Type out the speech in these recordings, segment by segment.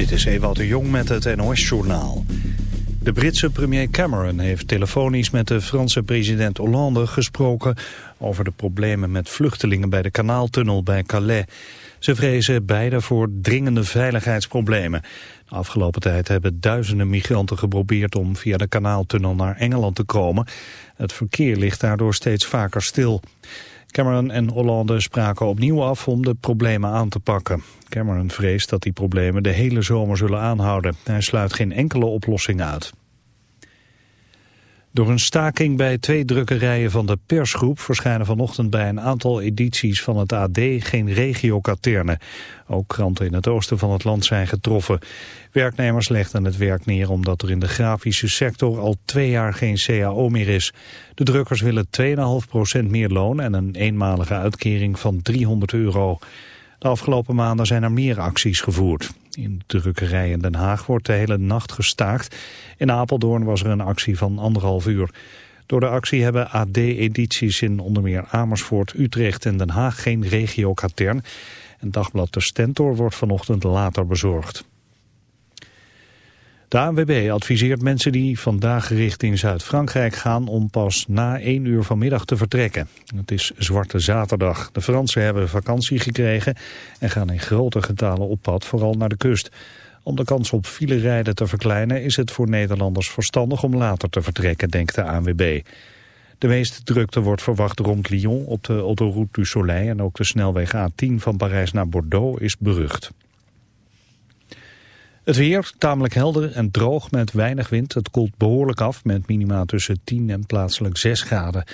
Dit is Ewout de Jong met het NOS-journaal. De Britse premier Cameron heeft telefonisch met de Franse president Hollande gesproken over de problemen met vluchtelingen bij de kanaaltunnel bij Calais. Ze vrezen beide voor dringende veiligheidsproblemen. Afgelopen tijd hebben duizenden migranten geprobeerd om via de kanaaltunnel naar Engeland te komen. Het verkeer ligt daardoor steeds vaker stil. Cameron en Hollande spraken opnieuw af om de problemen aan te pakken. Cameron vreest dat die problemen de hele zomer zullen aanhouden. Hij sluit geen enkele oplossing uit. Door een staking bij twee drukkerijen van de persgroep verschijnen vanochtend bij een aantal edities van het AD geen regiokaternen. Ook kranten in het oosten van het land zijn getroffen. Werknemers legden het werk neer omdat er in de grafische sector al twee jaar geen CAO meer is. De drukkers willen 2,5% meer loon en een eenmalige uitkering van 300 euro. De afgelopen maanden zijn er meer acties gevoerd. In de drukkerij in Den Haag wordt de hele nacht gestaakt. In Apeldoorn was er een actie van anderhalf uur. Door de actie hebben AD-edities in onder meer Amersfoort, Utrecht en Den Haag geen regiokatern. En dagblad De Stentor wordt vanochtend later bezorgd. De ANWB adviseert mensen die vandaag richting Zuid-Frankrijk gaan om pas na 1 uur vanmiddag te vertrekken. Het is Zwarte Zaterdag. De Fransen hebben vakantie gekregen en gaan in grote getalen op pad, vooral naar de kust. Om de kans op filerijden te verkleinen is het voor Nederlanders verstandig om later te vertrekken, denkt de ANWB. De meeste drukte wordt verwacht rond Lyon op de autoroute du Soleil en ook de snelweg A10 van Parijs naar Bordeaux is berucht. Het weer tamelijk helder en droog met weinig wind. Het koelt behoorlijk af met minima tussen 10 en plaatselijk 6 graden.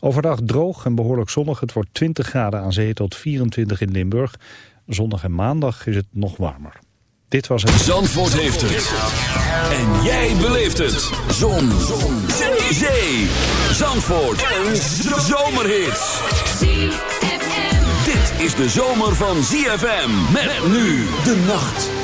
Overdag droog en behoorlijk zonnig. Het wordt 20 graden aan zee tot 24 in Limburg. Zondag en maandag is het nog warmer. Dit was het... Zandvoort heeft het. En jij beleeft het. Zon. Zon. Zee. Zandvoort. Een zomerhit. Dit is de zomer van ZFM. Met nu de nacht.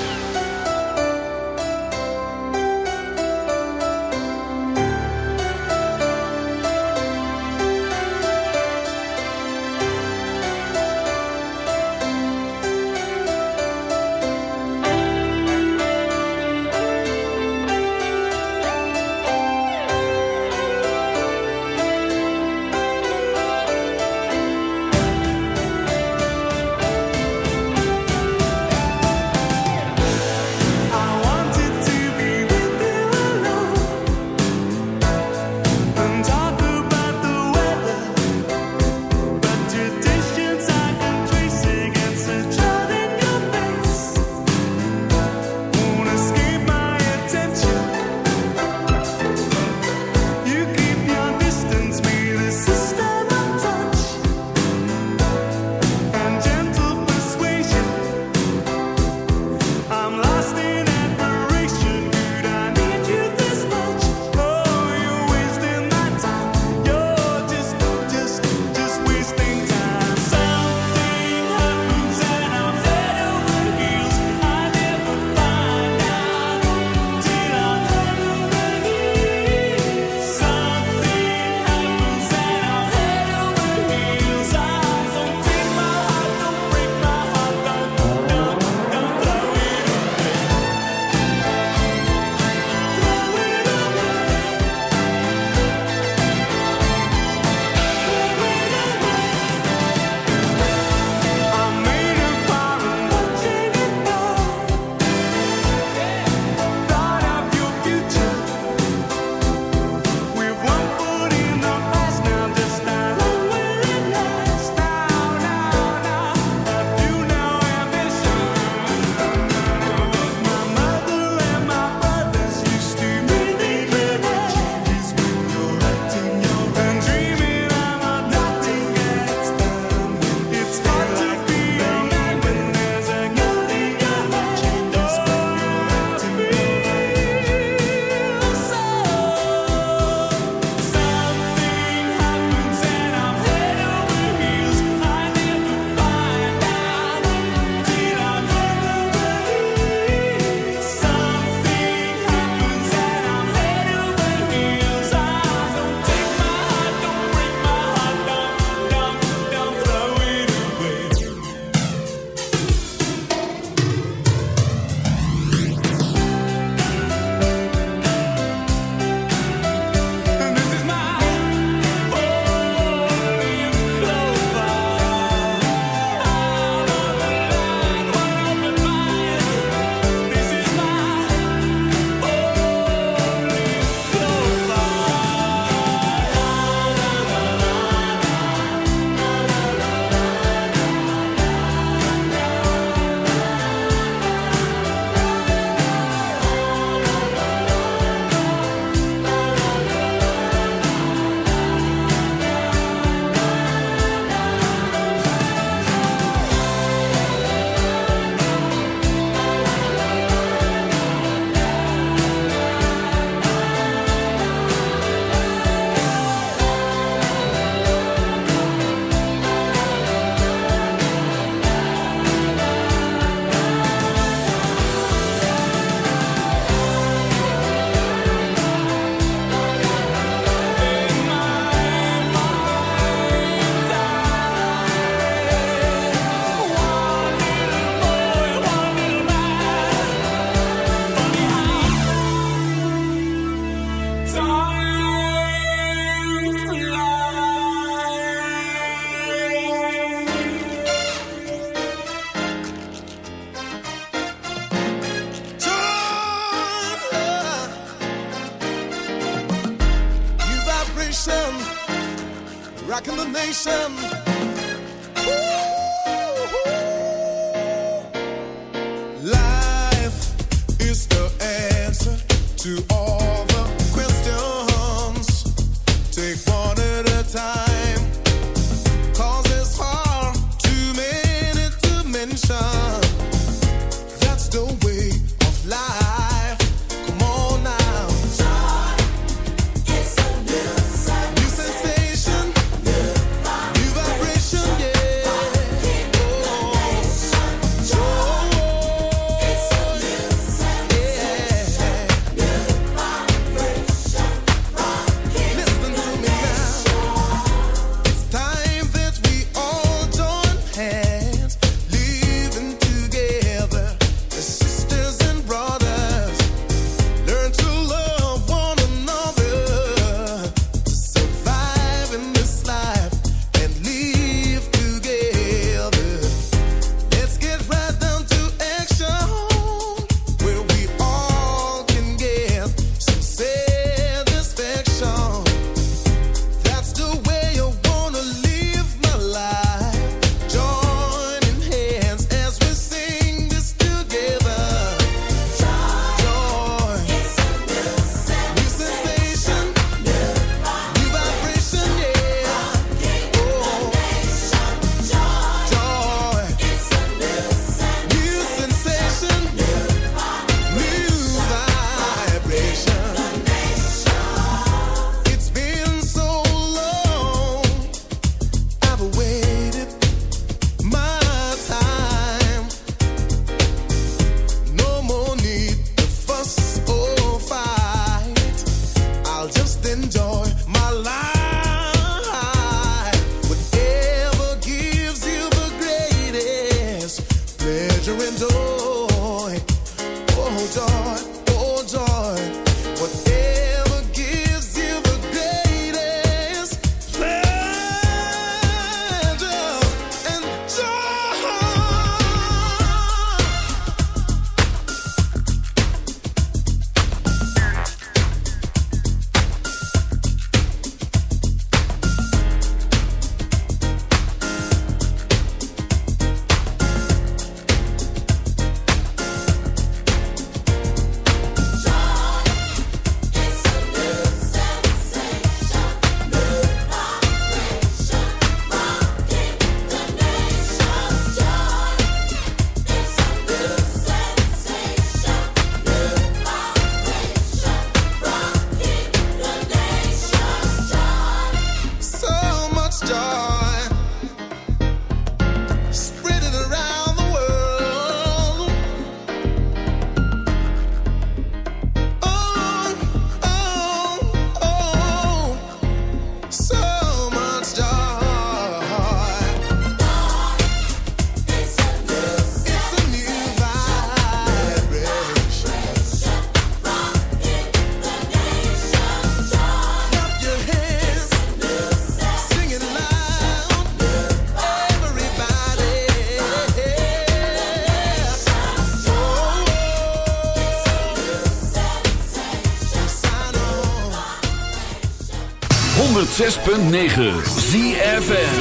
106.9 ZFM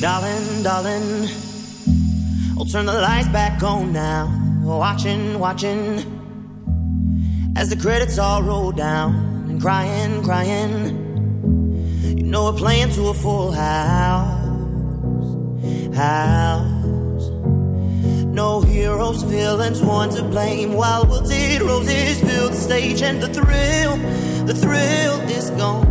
Darling, darling I'll turn the lights back on now. Watching, watching. As the credits all roll down And crying, crying. You know we're playing to a full house House. No heroes, villains, want to blame. While wilted roses build the stage and the thrill. the thrill is gone.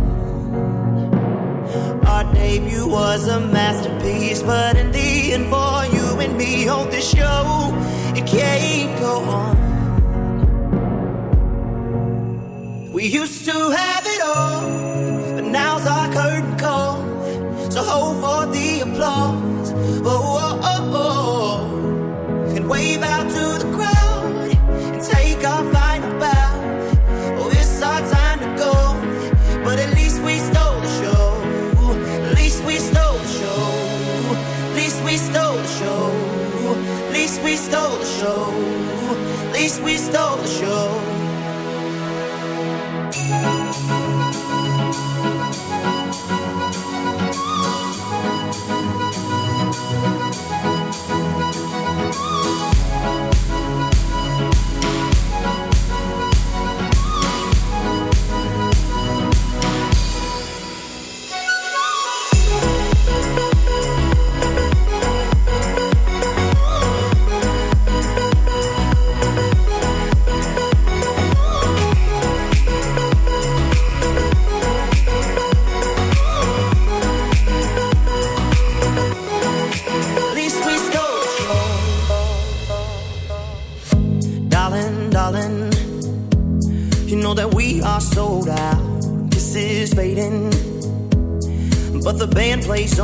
Our debut was a masterpiece, but in the end, for you and me hold this show, it can't go on. We used to have.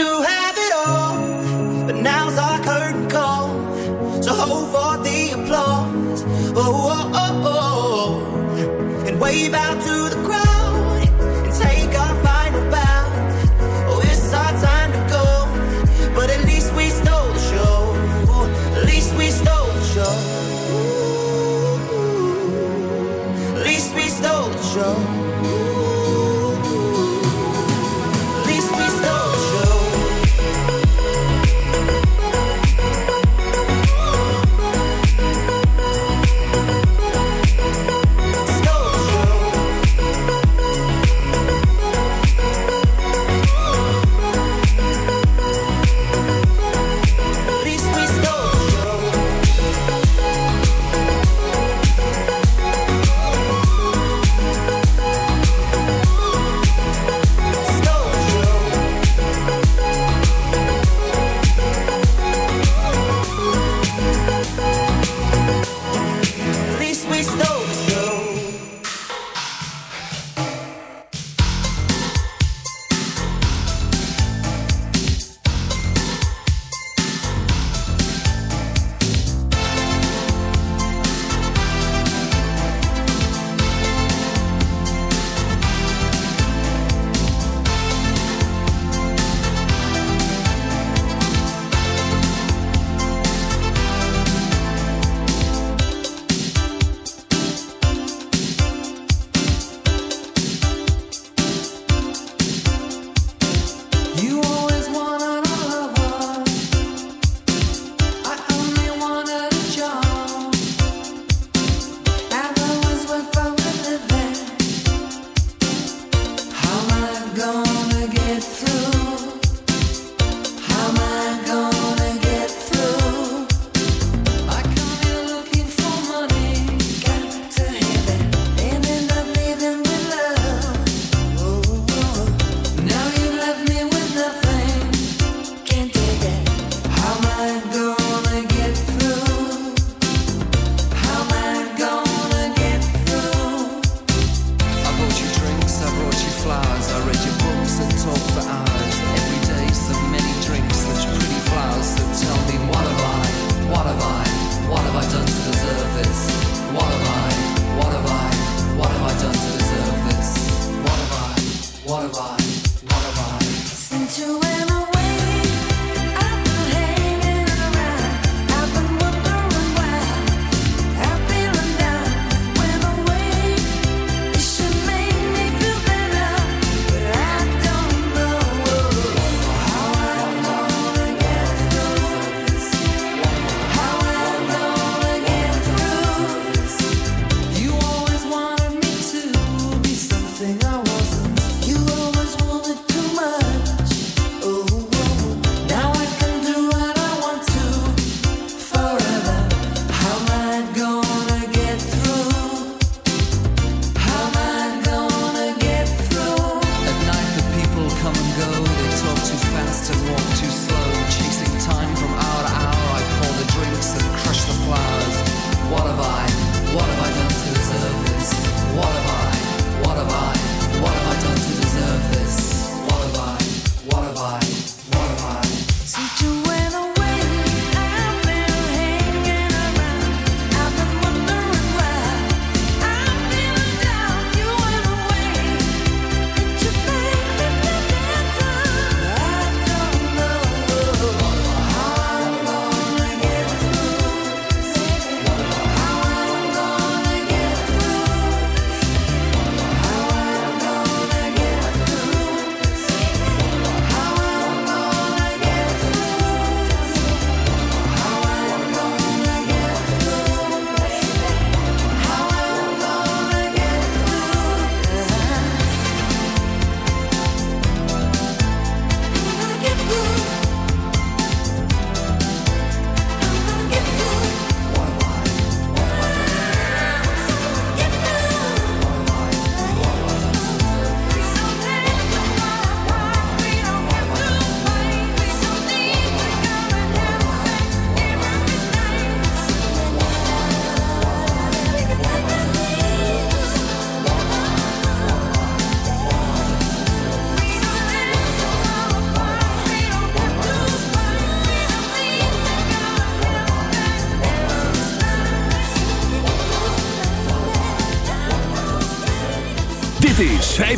Wave out to call. So hold for the applause, oh, oh, oh, and wave out to the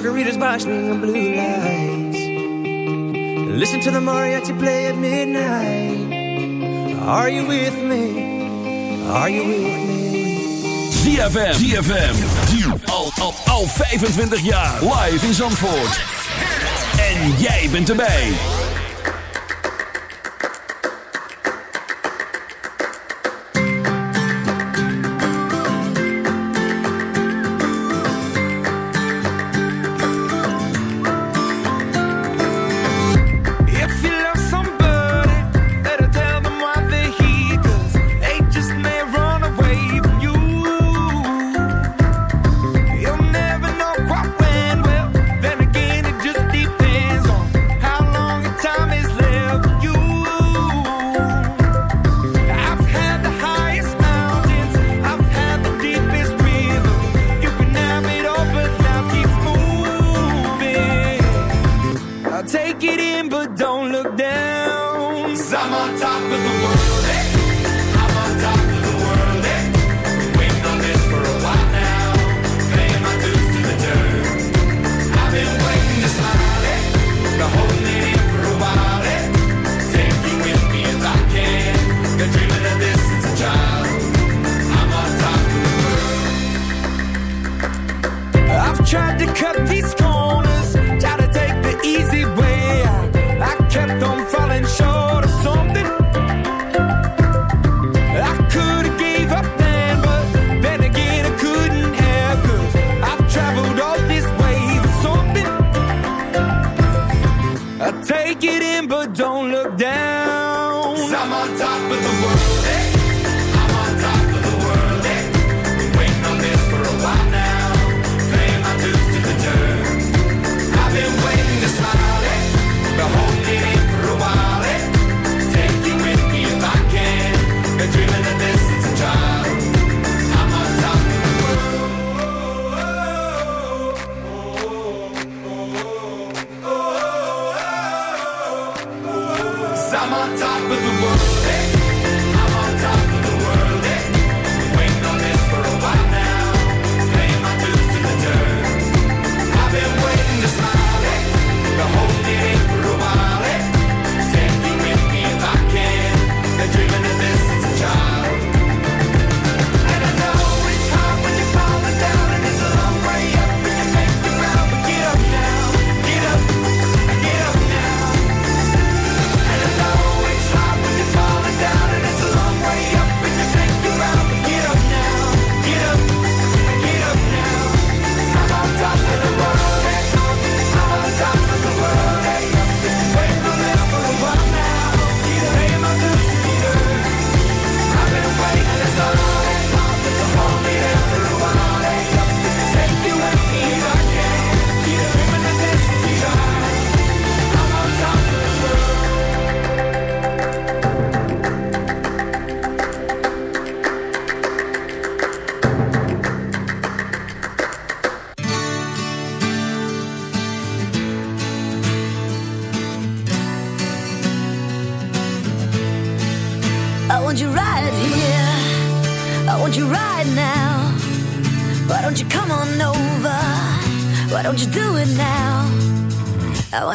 margaritas by string of blue lights. Listen to the mariachi play at midnight. Are you with me? Are you with me? ZFM. ZFM. Al, al, al 25 jaar live in Zandvoort. En jij bent erbij.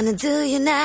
Wanna do you now.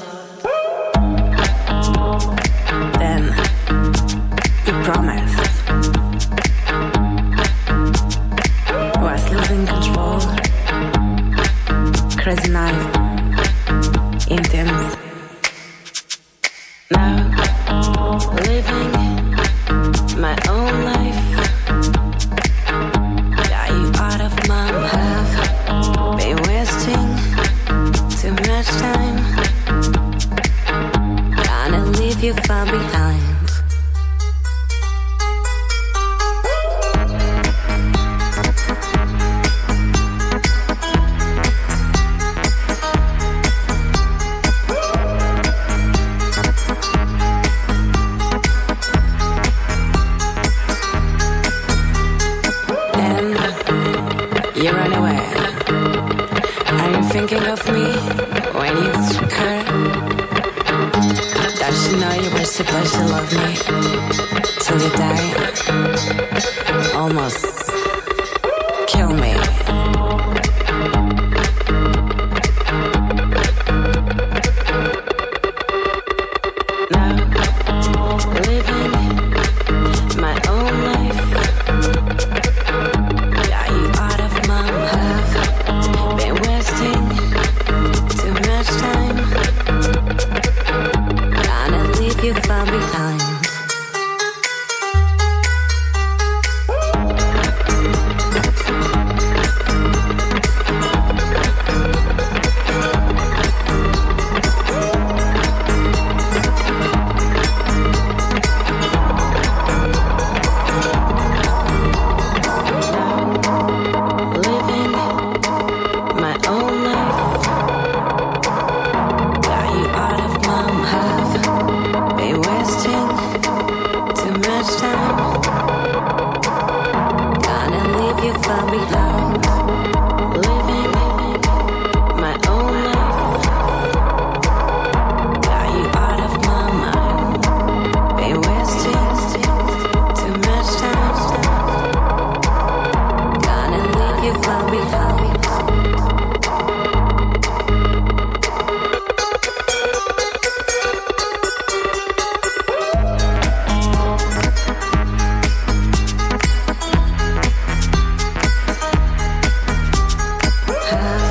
almost. have